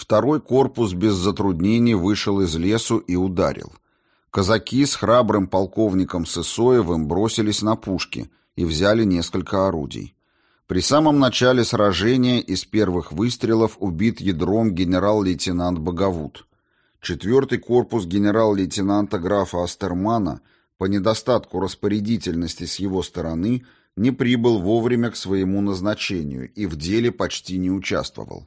Второй корпус без затруднений вышел из лесу и ударил. Казаки с храбрым полковником Сысоевым бросились на пушки и взяли несколько орудий. При самом начале сражения из первых выстрелов убит ядром генерал-лейтенант Боговут. Четвертый корпус генерал-лейтенанта графа Астермана по недостатку распорядительности с его стороны не прибыл вовремя к своему назначению и в деле почти не участвовал.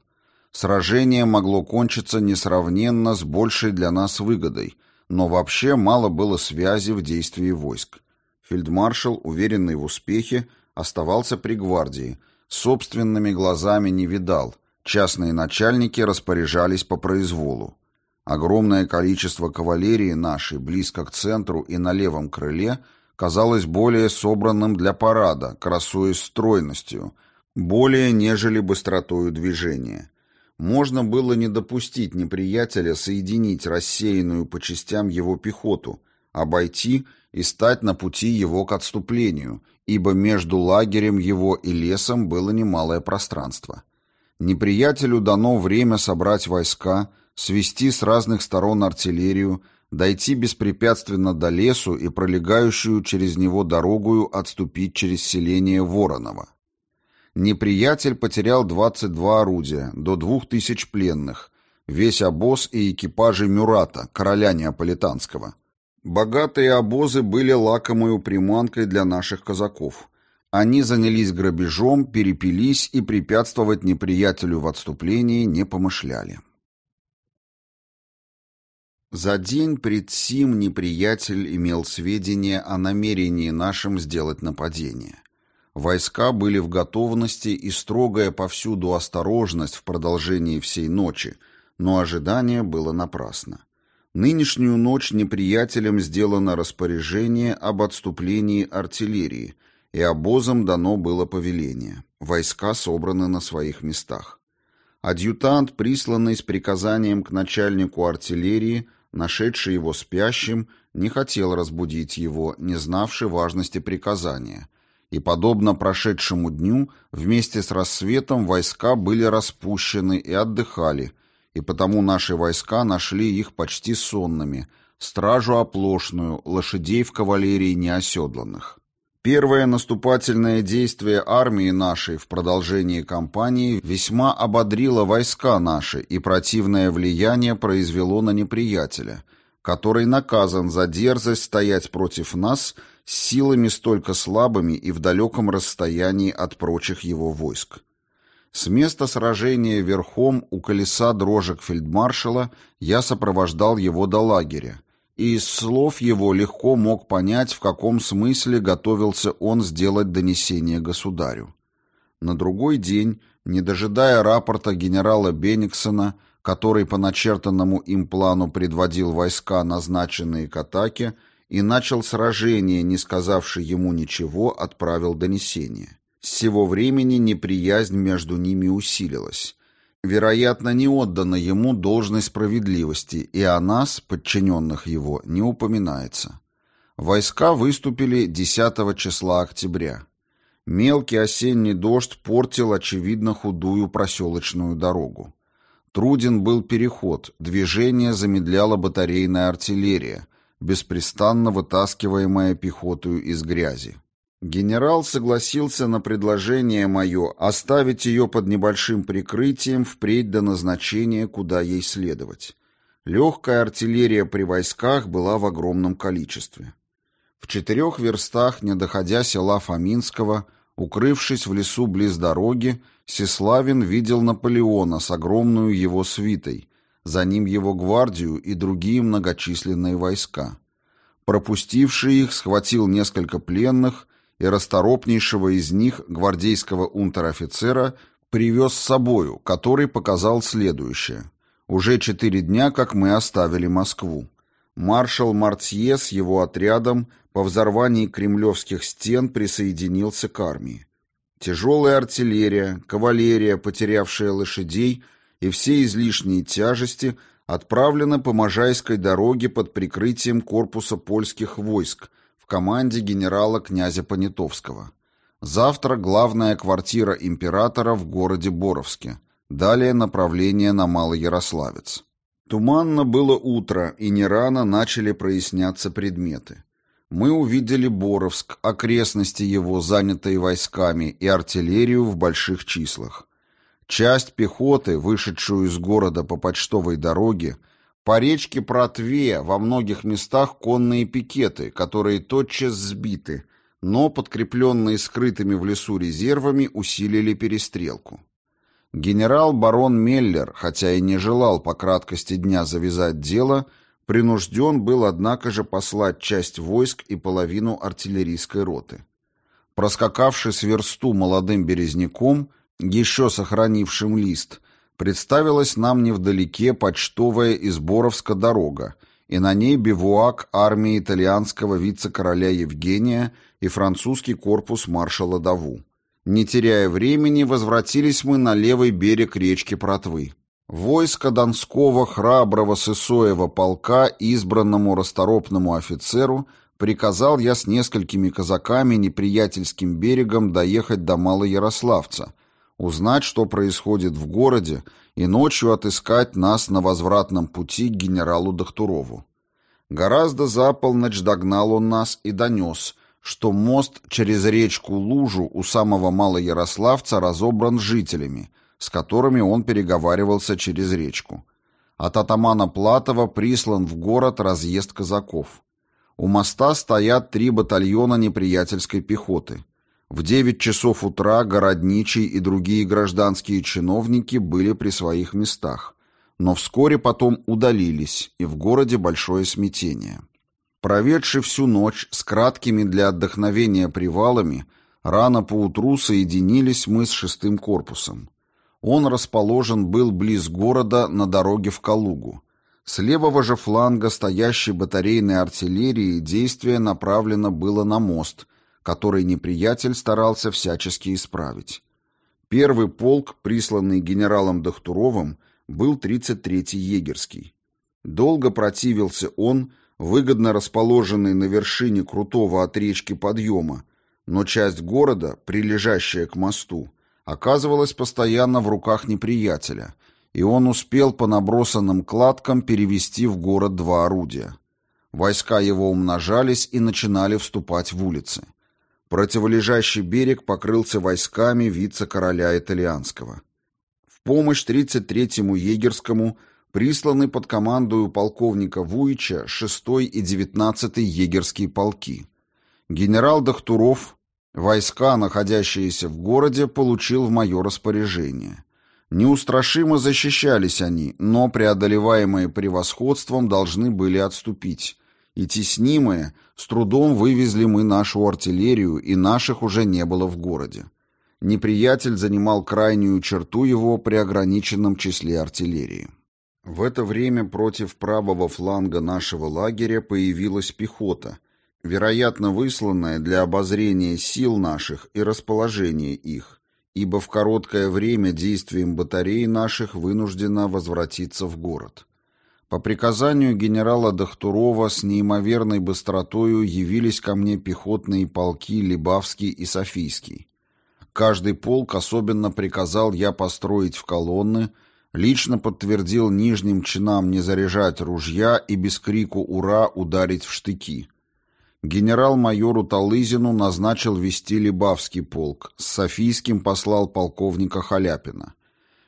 Сражение могло кончиться несравненно с большей для нас выгодой, но вообще мало было связи в действии войск. Фельдмаршал, уверенный в успехе, оставался при гвардии, собственными глазами не видал, частные начальники распоряжались по произволу. Огромное количество кавалерии нашей близко к центру и на левом крыле казалось более собранным для парада, красуясь стройностью, более нежели быстротою движения. Можно было не допустить неприятеля соединить рассеянную по частям его пехоту, обойти и стать на пути его к отступлению, ибо между лагерем его и лесом было немалое пространство. Неприятелю дано время собрать войска, свести с разных сторон артиллерию, дойти беспрепятственно до лесу и пролегающую через него дорогую отступить через селение Воронова. Неприятель потерял 22 орудия, до 2000 пленных, весь обоз и экипажи Мюрата, короля Неаполитанского. Богатые обозы были лакомой приманкой для наших казаков. Они занялись грабежом, перепились и препятствовать неприятелю в отступлении не помышляли. За день пред сим неприятель имел сведения о намерении нашим сделать нападение. Войска были в готовности и строгая повсюду осторожность в продолжении всей ночи, но ожидание было напрасно. Нынешнюю ночь неприятелям сделано распоряжение об отступлении артиллерии, и обозам дано было повеление. Войска собраны на своих местах. Адъютант, присланный с приказанием к начальнику артиллерии, нашедший его спящим, не хотел разбудить его, не знавший важности приказания, и, подобно прошедшему дню, вместе с рассветом войска были распущены и отдыхали – и потому наши войска нашли их почти сонными, стражу оплошную, лошадей в кавалерии неоседланных. Первое наступательное действие армии нашей в продолжении кампании весьма ободрило войска наши и противное влияние произвело на неприятеля, который наказан за дерзость стоять против нас силами столько слабыми и в далеком расстоянии от прочих его войск. С места сражения верхом у колеса дрожек фельдмаршала я сопровождал его до лагеря, и из слов его легко мог понять, в каком смысле готовился он сделать донесение государю. На другой день, не дожидая рапорта генерала Бениксона, который по начертанному им плану предводил войска, назначенные к атаке, и начал сражение, не сказавший ему ничего, отправил донесение. С сего времени неприязнь между ними усилилась. Вероятно, не отдана ему должность справедливости, и о нас, подчиненных его, не упоминается. Войска выступили 10 числа октября. Мелкий осенний дождь портил, очевидно, худую проселочную дорогу. Труден был переход, движение замедляла батарейная артиллерия, беспрестанно вытаскиваемая пехотою из грязи. Генерал согласился на предложение мое оставить ее под небольшим прикрытием впредь до назначения, куда ей следовать. Легкая артиллерия при войсках была в огромном количестве. В четырех верстах, не доходя села Фоминского, укрывшись в лесу близ дороги, Сеславин видел Наполеона с огромную его свитой, за ним его гвардию и другие многочисленные войска. Пропустивший их, схватил несколько пленных и расторопнейшего из них гвардейского унтер-офицера привез с собою, который показал следующее. Уже четыре дня, как мы оставили Москву. Маршал Мартье с его отрядом по взорвании кремлевских стен присоединился к армии. Тяжелая артиллерия, кавалерия, потерявшая лошадей и все излишние тяжести отправлены по Можайской дороге под прикрытием корпуса польских войск, в команде генерала князя Понятовского. Завтра главная квартира императора в городе Боровске. далее направление на Малоярославец. Туманно было утро, и не рано начали проясняться предметы. Мы увидели Боровск, окрестности его, занятые войсками, и артиллерию в больших числах. Часть пехоты, вышедшую из города по почтовой дороге, по речке Протве во многих местах конные пикеты, которые тотчас сбиты, но, подкрепленные скрытыми в лесу резервами, усилили перестрелку. Генерал-барон Меллер, хотя и не желал по краткости дня завязать дело, принужден был, однако же, послать часть войск и половину артиллерийской роты. Проскакавший с версту молодым березняком, еще сохранившим лист, представилась нам невдалеке почтовая из Боровска дорога, и на ней бивуак армии итальянского вице-короля Евгения и французский корпус маршала Даву. Не теряя времени, возвратились мы на левый берег речки Протвы. Войско Донского храброго Сысоева полка избранному расторопному офицеру приказал я с несколькими казаками неприятельским берегом доехать до Малоярославца, узнать, что происходит в городе, и ночью отыскать нас на возвратном пути к генералу Дахтурову. Гораздо за полночь догнал он нас и донес, что мост через речку Лужу у самого Малоярославца разобран жителями, с которыми он переговаривался через речку. От атамана Платова прислан в город разъезд казаков. У моста стоят три батальона неприятельской пехоты. В 9 часов утра городничий и другие гражданские чиновники были при своих местах, но вскоре потом удалились, и в городе большое смятение. Проведши всю ночь с краткими для отдохновения привалами, рано поутру соединились мы с шестым корпусом. Он расположен был близ города на дороге в Калугу. С левого же фланга стоящей батарейной артиллерии действие направлено было на мост, который неприятель старался всячески исправить. Первый полк, присланный генералом Дахтуровым, был 33-й егерский. Долго противился он, выгодно расположенный на вершине крутого от речки подъема, но часть города, прилежащая к мосту, оказывалась постоянно в руках неприятеля, и он успел по набросанным кладкам перевести в город два орудия. Войска его умножались и начинали вступать в улицы. Противолежащий берег покрылся войсками вице-короля итальянского. В помощь 33-му егерскому присланы под командою полковника Вуича 6 и 19 егерские полки. Генерал Дахтуров войска, находящиеся в городе, получил в мое распоряжение. Неустрашимо защищались они, но преодолеваемые превосходством должны были отступить, и теснимые, с трудом вывезли мы нашу артиллерию, и наших уже не было в городе. Неприятель занимал крайнюю черту его при ограниченном числе артиллерии. В это время против правого фланга нашего лагеря появилась пехота, вероятно высланная для обозрения сил наших и расположения их, ибо в короткое время действием батарей наших вынуждена возвратиться в город. По приказанию генерала Дахтурова с неимоверной быстротою явились ко мне пехотные полки Либавский и Софийский. Каждый полк особенно приказал я построить в колонны, лично подтвердил нижним чинам не заряжать ружья и без крику «Ура!» ударить в штыки. Генерал-майору Талызину назначил вести Либавский полк, с Софийским послал полковника Халяпина.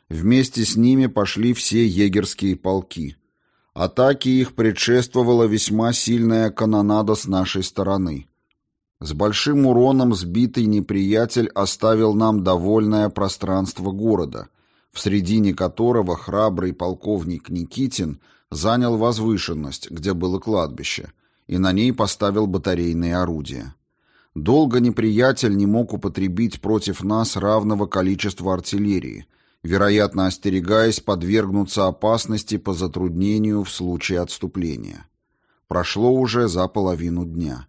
Вместе с ними пошли все егерские полки – Атаке их предшествовала весьма сильная канонада с нашей стороны. С большим уроном сбитый неприятель оставил нам довольное пространство города, в середине которого храбрый полковник Никитин занял возвышенность, где было кладбище, и на ней поставил батарейные орудия. Долго неприятель не мог употребить против нас равного количества артиллерии, вероятно, остерегаясь подвергнуться опасности по затруднению в случае отступления. Прошло уже за половину дня.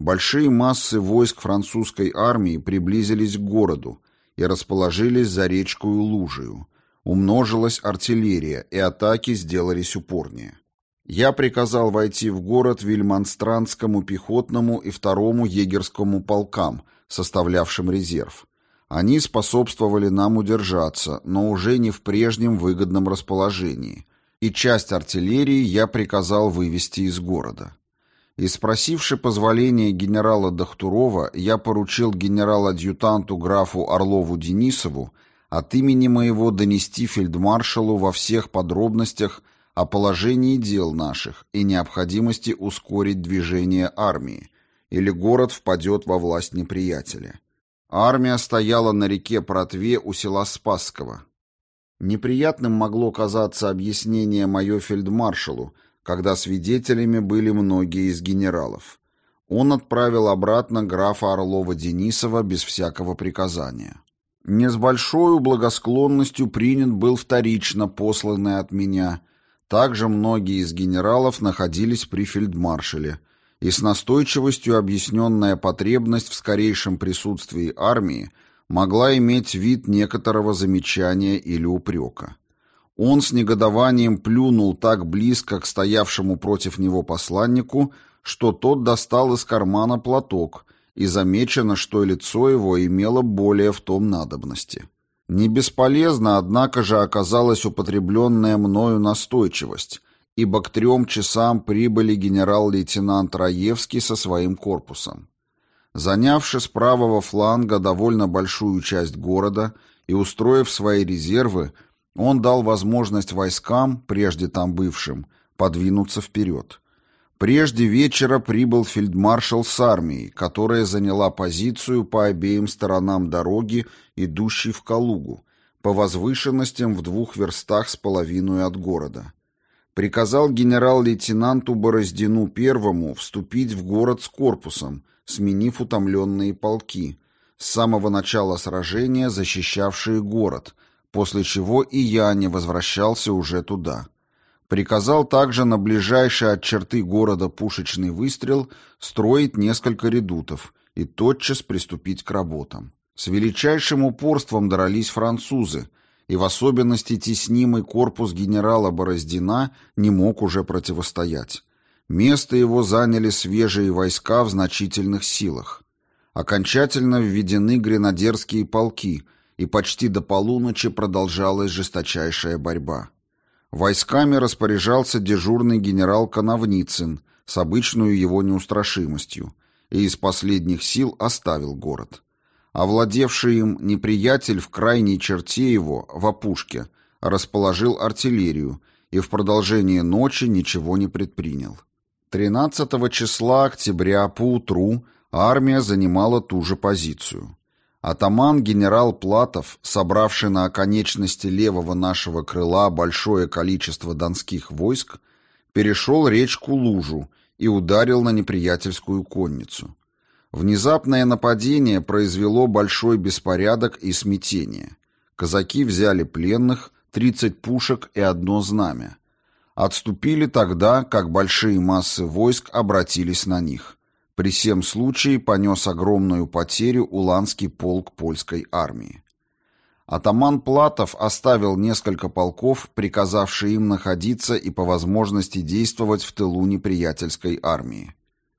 Большие массы войск французской армии приблизились к городу и расположились за речкою Лужию. Умножилась артиллерия, и атаки сделались упорнее. Я приказал войти в город Вильманстранскому пехотному и второму егерскому полкам, составлявшим резерв, Они способствовали нам удержаться, но уже не в прежнем выгодном расположении, и часть артиллерии я приказал вывести из города. И спросивши позволения генерала Дахтурова, я поручил генерал-адъютанту графу Орлову Денисову от имени моего донести фельдмаршалу во всех подробностях о положении дел наших и необходимости ускорить движение армии, или город впадет во власть неприятеля. Армия стояла на реке Протве у села Спасского. Неприятным могло казаться объяснение мое фельдмаршалу, когда свидетелями были многие из генералов. Он отправил обратно графа Орлова-Денисова без всякого приказания. Не с большой благосклонностью принят был вторично посланный от меня. Также многие из генералов находились при фельдмаршале, и с настойчивостью объясненная потребность в скорейшем присутствии армии могла иметь вид некоторого замечания или упрека. Он с негодованием плюнул так близко к стоявшему против него посланнику, что тот достал из кармана платок, и замечено, что лицо его имело более в том надобности. Не бесполезно, однако же, оказалась употребленная мною настойчивость, ибо к трем часам прибыли генерал-лейтенант Раевский со своим корпусом. Занявши с правого фланга довольно большую часть города и устроив свои резервы, он дал возможность войскам, прежде там бывшим, подвинуться вперед. Прежде вечера прибыл фельдмаршал с армией, которая заняла позицию по обеим сторонам дороги, идущей в Калугу, по возвышенностям в двух верстах с половиной от города. Приказал генерал-лейтенанту Бороздину Первому вступить в город с корпусом, сменив утомленные полки, с самого начала сражения защищавшие город – после чего и я не возвращался уже туда. Приказал также на ближайший от черты города пушечный выстрел строить несколько редутов и тотчас приступить к работам. С величайшим упорством дрались французы, и в особенности теснимый корпус генерала Бороздина не мог уже противостоять. Место его заняли свежие войска в значительных силах. Окончательно введены гренадерские полки – и почти до полуночи продолжалась жесточайшая борьба. Войсками распоряжался дежурный генерал Коновницын с обычной его неустрашимостью и из последних сил оставил город. Овладевший им неприятель в крайней черте его, в опушке, расположил артиллерию и в продолжение ночи ничего не предпринял. 13 числа октября поутру армия занимала ту же позицию. Атаман генерал Платов, собравший на оконечности левого нашего крыла большое количество донских войск, перешел речку Лужу и ударил на неприятельскую конницу. Внезапное нападение произвело большой беспорядок и смятение. Казаки взяли пленных, 30 пушек и одно знамя. Отступили тогда, как большие массы войск обратились на них. При всем случае понес огромную потерю Уланский полк польской армии. Атаман Платов оставил несколько полков, приказавшие им находиться и по возможности действовать в тылу неприятельской армии.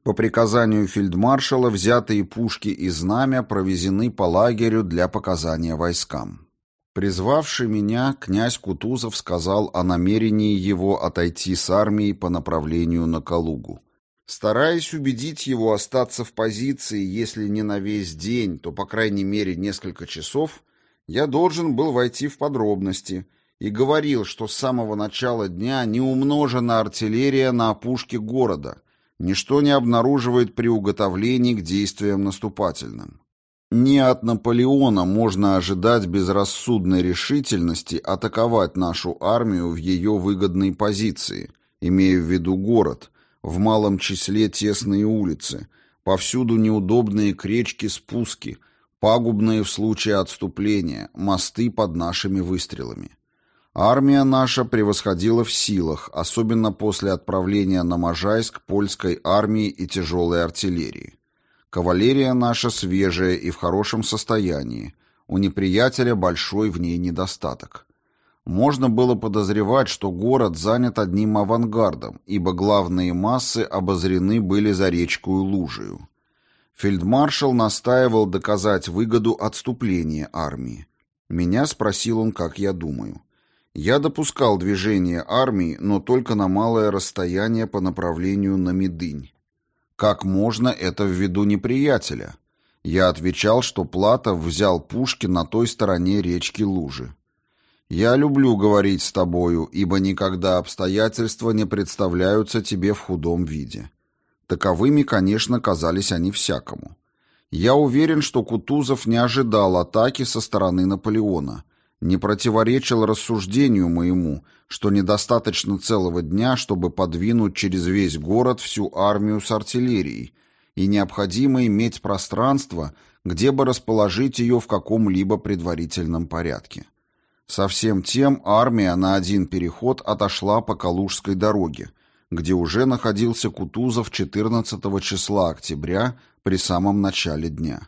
По приказанию фельдмаршала взятые пушки и знамя провезены по лагерю для показания войскам. Призвавший меня, князь Кутузов сказал о намерении его отойти с армией по направлению на Калугу. Стараясь убедить его остаться в позиции, если не на весь день, то, по крайней мере, несколько часов, я должен был войти в подробности и говорил, что с самого начала дня не умножена артиллерия на опушке города, ничто не обнаруживает при уготовлении к действиям наступательным. Не от Наполеона можно ожидать безрассудной решительности атаковать нашу армию в ее выгодной позиции, имея в виду город – в малом числе тесные улицы, повсюду неудобные кречки-спуски, пагубные в случае отступления, мосты под нашими выстрелами. Армия наша превосходила в силах, особенно после отправления на Можайск польской армии и тяжелой артиллерии. Кавалерия наша свежая и в хорошем состоянии, у неприятеля большой в ней недостаток. Можно было подозревать, что город занят одним авангардом, ибо главные массы обозрены были за речкую Лужию. Фельдмаршал настаивал доказать выгоду отступления армии. Меня спросил он, как я думаю. Я допускал движение армии, но только на малое расстояние по направлению на Медынь. Как можно это в виду неприятеля? Я отвечал, что Платов взял пушки на той стороне речки Лужи. «Я люблю говорить с тобою, ибо никогда обстоятельства не представляются тебе в худом виде». Таковыми, конечно, казались они всякому. Я уверен, что Кутузов не ожидал атаки со стороны Наполеона, не противоречил рассуждению моему, что недостаточно целого дня, чтобы подвинуть через весь город всю армию с артиллерией, и необходимо иметь пространство, где бы расположить ее в каком-либо предварительном порядке. Со всем тем армия на один переход отошла по Калужской дороге, где уже находился Кутузов 14 числа октября при самом начале дня.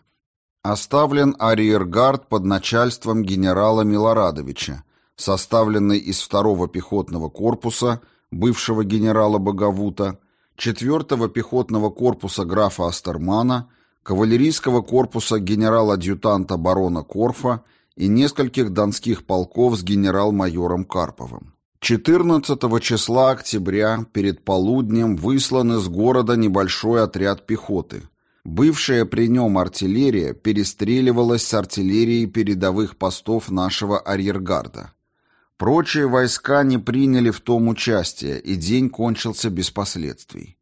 Оставлен арьергард под начальством генерала Милорадовича, составленный из второго пехотного корпуса, бывшего генерала Боговута, четвертого пехотного корпуса графа Астермана, кавалерийского корпуса генерал-адъютанта барона Корфа и нескольких донских полков с генерал-майором Карповым. 14 числа октября перед полуднем выслан из города небольшой отряд пехоты. Бывшая при нем артиллерия перестреливалась с артиллерией передовых постов нашего арьергарда. Прочие войска не приняли в том участие, и день кончился без последствий.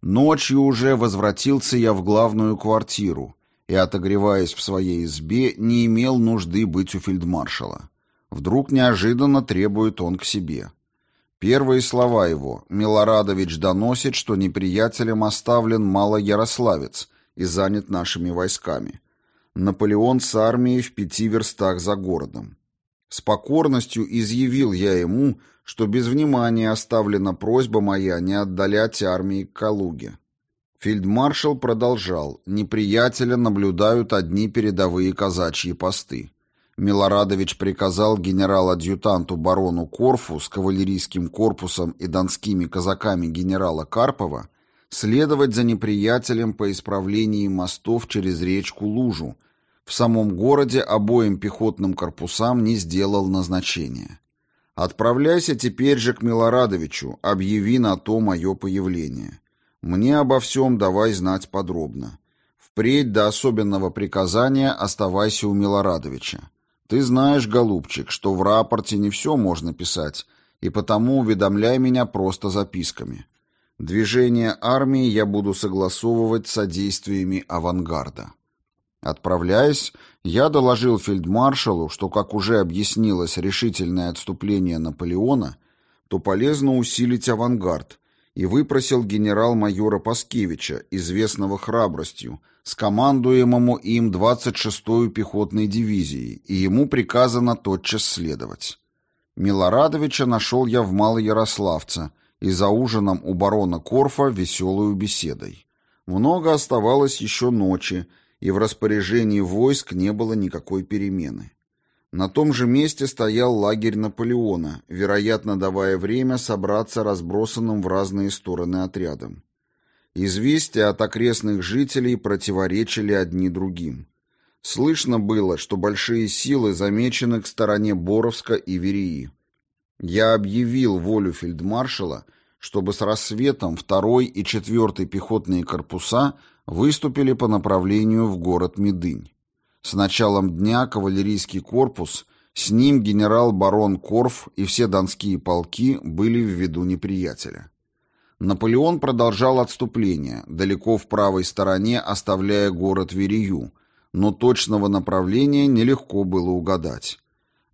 Ночью уже возвратился я в главную квартиру, и, отогреваясь в своей избе, не имел нужды быть у фельдмаршала. Вдруг неожиданно требует он к себе. Первые слова его «Милорадович доносит, что неприятелем оставлен Малоярославец и занят нашими войсками. Наполеон с армией в пяти верстах за городом». С покорностью изъявил я ему, что без внимания оставлена просьба моя не отдалять армии к Калуге. Фельдмаршал продолжал. Неприятеля наблюдают одни передовые казачьи посты. Милорадович приказал генерал-адъютанту барону Корфу с кавалерийским корпусом и донскими казаками генерала Карпова следовать за неприятелем по исправлении мостов через речку Лужу. В самом городе обоим пехотным корпусам не сделал назначения. «Отправляйся теперь же к Милорадовичу, объяви на то мое появление». Мне обо всем давай знать подробно. Впредь до особенного приказания оставайся у Милорадовича. Ты знаешь, голубчик, что в рапорте не все можно писать, и потому уведомляй меня просто записками. Движение армии я буду согласовывать с содействиями авангарда. Отправляясь, я доложил фельдмаршалу, что, как уже объяснилось решительное отступление Наполеона, то полезно усилить авангард, и выпросил генерал-майора Паскевича, известного храбростью, с командуемому им 26-ю пехотной дивизией, и ему приказано тотчас следовать. Милорадовича нашел я в Малоярославце и за ужином у барона Корфа веселую беседой. Много оставалось еще ночи, и в распоряжении войск не было никакой перемены. На том же месте стоял лагерь Наполеона, вероятно, давая время собраться разбросанным в разные стороны отрядам. Известия от окрестных жителей противоречили одни другим. Слышно было, что большие силы замечены к стороне Боровска и Верии. Я объявил волю фельдмаршала, чтобы с рассветом второй и четвертый пехотные корпуса выступили по направлению в город Медынь. С началом дня кавалерийский корпус, с ним генерал-барон Корф и все донские полки были в виду неприятеля. Наполеон продолжал отступление, далеко в правой стороне оставляя город Верию, но точного направления нелегко было угадать.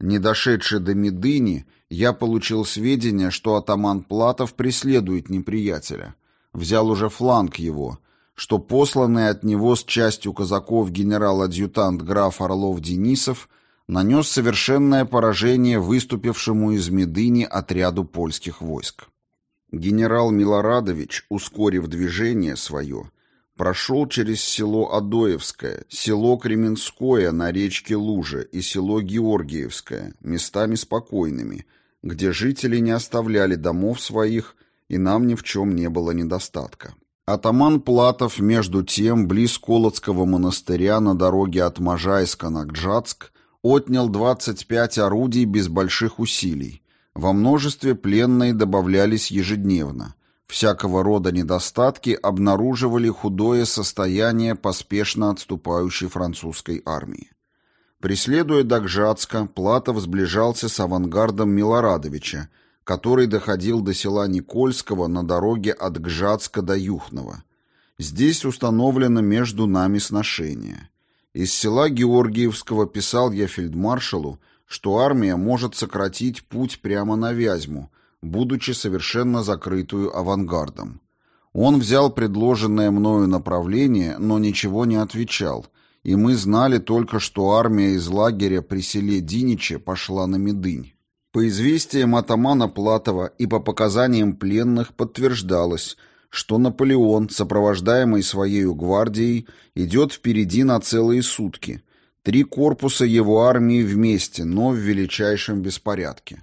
Не дошедший до Медыни, я получил сведения, что атаман Платов преследует неприятеля. Взял уже фланг его, что посланный от него с частью казаков генерал-адъютант граф Орлов-Денисов нанес совершенное поражение выступившему из Медыни отряду польских войск. Генерал Милорадович, ускорив движение свое, прошел через село Адоевское, село Кременское на речке Луже и село Георгиевское, местами спокойными, где жители не оставляли домов своих, и нам ни в чем не было недостатка. Атаман Платов, между тем, близ Колодского монастыря на дороге от Можайска на Гджатск, отнял 25 орудий без больших усилий. Во множестве пленные добавлялись ежедневно. Всякого рода недостатки обнаруживали худое состояние поспешно отступающей французской армии. Преследуя до Гжатска, Платов сближался с авангардом Милорадовича, который доходил до села Никольского на дороге от Гжатска до Юхнова. Здесь установлено между нами сношение. Из села Георгиевского писал я фельдмаршалу, что армия может сократить путь прямо на Вязьму, будучи совершенно закрытую авангардом. Он взял предложенное мною направление, но ничего не отвечал, и мы знали только, что армия из лагеря при селе Диниче пошла на Медынь. По известиям атамана Платова и по показаниям пленных подтверждалось, что Наполеон, сопровождаемый своей гвардией, идет впереди на целые сутки. Три корпуса его армии вместе, но в величайшем беспорядке.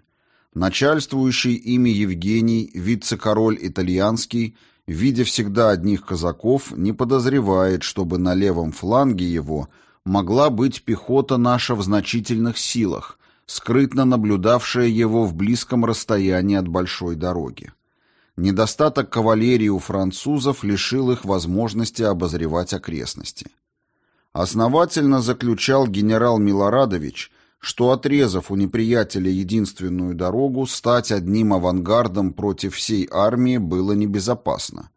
Начальствующий ими Евгений, вице-король итальянский, видя всегда одних казаков, не подозревает, чтобы на левом фланге его могла быть пехота наша в значительных силах, скрытно наблюдавшая его в близком расстоянии от большой дороги. Недостаток кавалерии у французов лишил их возможности обозревать окрестности. Основательно заключал генерал Милорадович, что, отрезав у неприятеля единственную дорогу, стать одним авангардом против всей армии было небезопасно.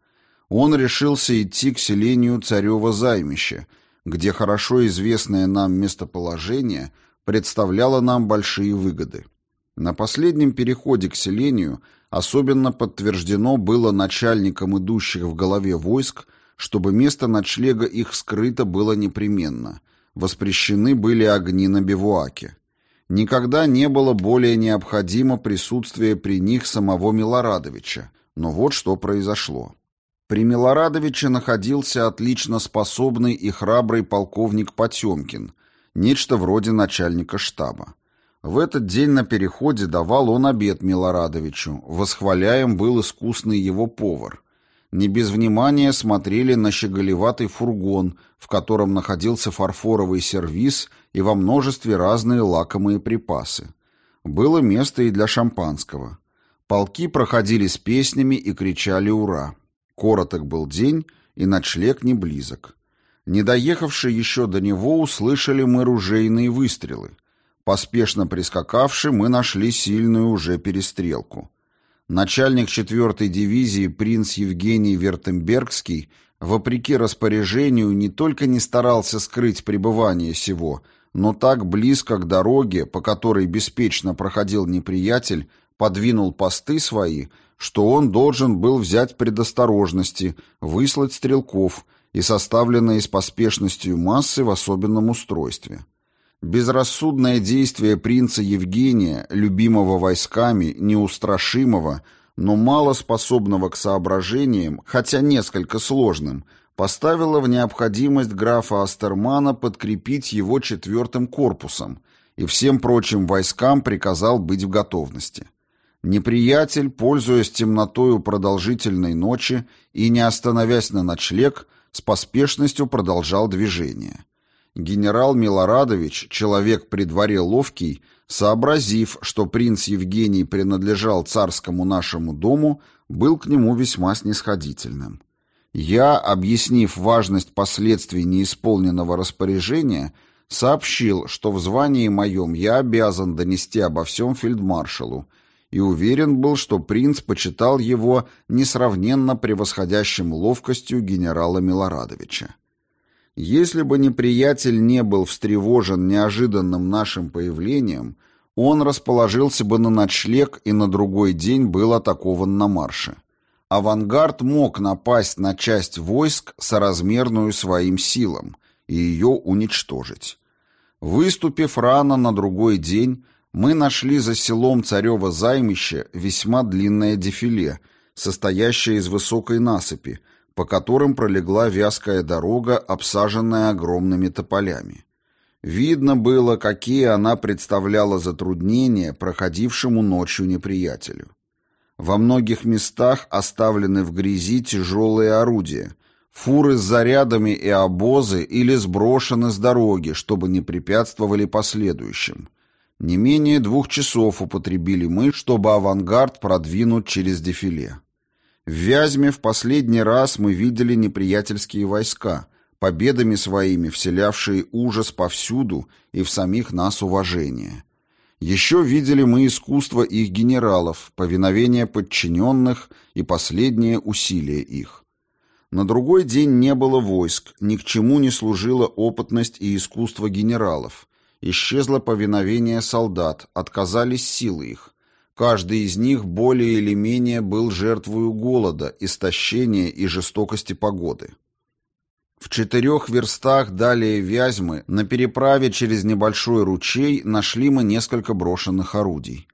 Он решился идти к селению Царева займище, где хорошо известное нам местоположение – представляло нам большие выгоды. На последнем переходе к селению особенно подтверждено было начальникам идущих в голове войск, чтобы место ночлега их скрыто было непременно. Воспрещены были огни на бивуаке. Никогда не было более необходимо присутствие при них самого Милорадовича, но вот что произошло. При Милорадовиче находился отлично способный и храбрый полковник Потемкин, нечто вроде начальника штаба. В этот день на переходе давал он обед Милорадовичу, восхваляем был искусный его повар. Не без внимания смотрели на щеголеватый фургон, в котором находился фарфоровый сервиз и во множестве разные лакомые припасы. Было место и для шампанского. Полки проходили с песнями и кричали «Ура!». Короток был день, и ночлег не близок. Не доехавши еще до него, услышали мы ружейные выстрелы. Поспешно прискакавши, мы нашли сильную уже перестрелку. Начальник 4-й дивизии принц Евгений Вертембергский, вопреки распоряжению, не только не старался скрыть пребывание сего, но так близко к дороге, по которой беспечно проходил неприятель, подвинул посты свои, что он должен был взять предосторожности, выслать стрелков — и составленные с поспешностью массы в особенном устройстве. Безрассудное действие принца Евгения, любимого войсками, неустрашимого, но мало способного к соображениям, хотя несколько сложным, поставило в необходимость графа Астермана подкрепить его четвертым корпусом и всем прочим войскам приказал быть в готовности. Неприятель, пользуясь темнотою продолжительной ночи и не остановясь на ночлег, с поспешностью продолжал движение. Генерал Милорадович, человек при дворе ловкий, сообразив, что принц Евгений принадлежал царскому нашему дому, был к нему весьма снисходительным. Я, объяснив важность последствий неисполненного распоряжения, сообщил, что в звании моем я обязан донести обо всем фельдмаршалу, и уверен был, что принц почитал его несравненно превосходящим ловкостью генерала Милорадовича. Если бы неприятель не был встревожен неожиданным нашим появлением, он расположился бы на ночлег и на другой день был атакован на марше. Авангард мог напасть на часть войск, соразмерную своим силам, и ее уничтожить. Выступив рано на другой день, мы нашли за селом Царева займище весьма длинное дефиле, состоящее из высокой насыпи, по которым пролегла вязкая дорога, обсаженная огромными тополями. Видно было, какие она представляла затруднения проходившему ночью неприятелю. Во многих местах оставлены в грязи тяжелые орудия, фуры с зарядами и обозы или сброшены с дороги, чтобы не препятствовали последующим. Не менее двух часов употребили мы, чтобы авангард продвинуть через дефиле. В Вязьме в последний раз мы видели неприятельские войска, победами своими вселявшие ужас повсюду и в самих нас уважение. Еще видели мы искусство их генералов, повиновение подчиненных и последние усилия их. На другой день не было войск, ни к чему не служила опытность и искусство генералов. Исчезло повиновение солдат, отказались силы их. Каждый из них более или менее был жертвою голода, истощения и жестокости погоды. В четырех верстах далее Вязьмы, на переправе через небольшой ручей, нашли мы несколько брошенных орудий.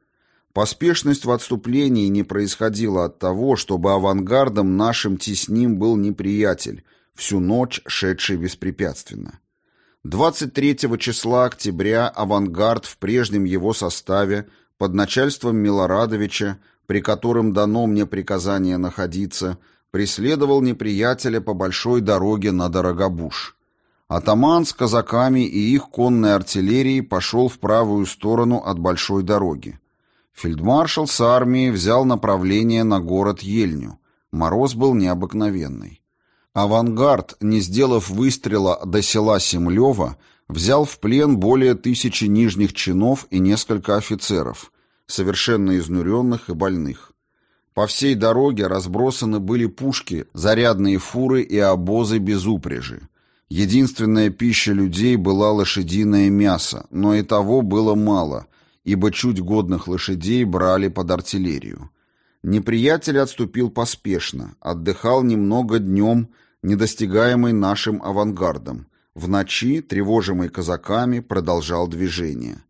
Поспешность в отступлении не происходила от того, чтобы авангардом нашим тесним был неприятель, всю ночь шедший беспрепятственно. 23 числа октября авангард в прежнем его составе под начальством Милорадовича, при котором дано мне приказание находиться, преследовал неприятеля по большой дороге на Дорогобуж. Атаман с казаками и их конной артиллерией пошел в правую сторону от большой дороги. Фельдмаршал с армией взял направление на город Ельню. Мороз был необыкновенный. Авангард, не сделав выстрела до села Семлева, взял в плен более тысячи нижних чинов и несколько офицеров, совершенно изнуренных и больных. По всей дороге разбросаны были пушки, зарядные фуры и обозы без упряжи. Единственная пища людей была лошадиное мясо, но и того было мало, ибо чуть годных лошадей брали под артиллерию. Неприятель отступил поспешно, отдыхал немного днем, недостигаемый нашим авангардом. В ночи, тревожимый казаками, продолжал движение.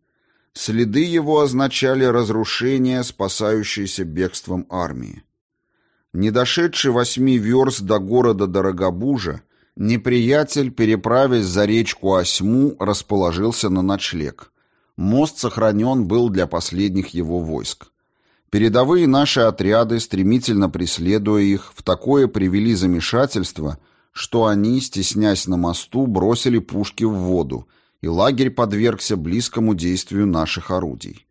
Следы его означали разрушение, спасающееся бегством армии. Не дошедший восьми верст до города Дорогобужа, неприятель, переправясь за речку Осьму, расположился на ночлег. Мост сохранен был для последних его войск. Передовые наши отряды, стремительно преследуя их, в такое привели замешательство, что они, стеснясь на мосту, бросили пушки в воду, и лагерь подвергся близкому действию наших орудий.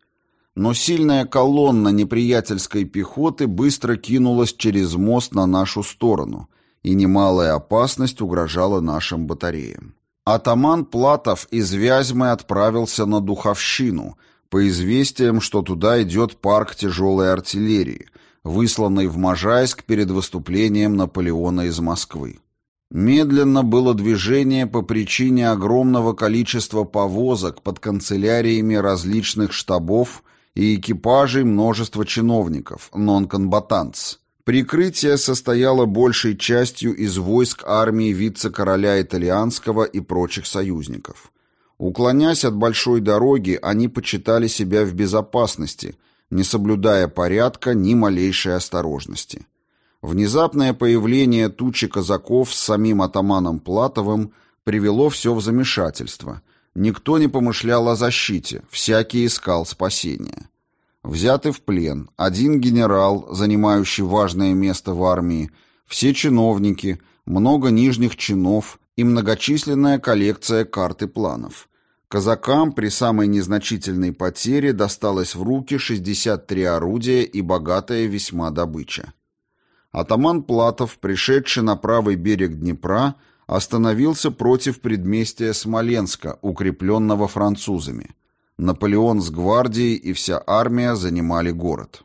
Но сильная колонна неприятельской пехоты быстро кинулась через мост на нашу сторону, и немалая опасность угрожала нашим батареям. Атаман Платов из Вязьмы отправился на Духовщину, по известиям, что туда идет парк тяжелой артиллерии, высланный в Можайск перед выступлением Наполеона из Москвы. Медленно было движение по причине огромного количества повозок под канцеляриями различных штабов и экипажей множества чиновников, нон-комбатантс. Прикрытие состояло большей частью из войск армии вице-короля итальянского и прочих союзников. Уклонясь от большой дороги, они почитали себя в безопасности, не соблюдая порядка ни малейшей осторожности. Внезапное появление тучи казаков с самим атаманом Платовым привело все в замешательство. Никто не помышлял о защите, всякий искал спасения взяты в плен один генерал, занимающий важное место в армии, все чиновники, много нижних чинов и многочисленная коллекция карт и планов. Казакам при самой незначительной потере досталось в руки 63 орудия и богатая весьма добыча. Атаман Платов, пришедший на правый берег Днепра, остановился против предместия Смоленска, укрепленного французами. Наполеон с гвардией и вся армия занимали город.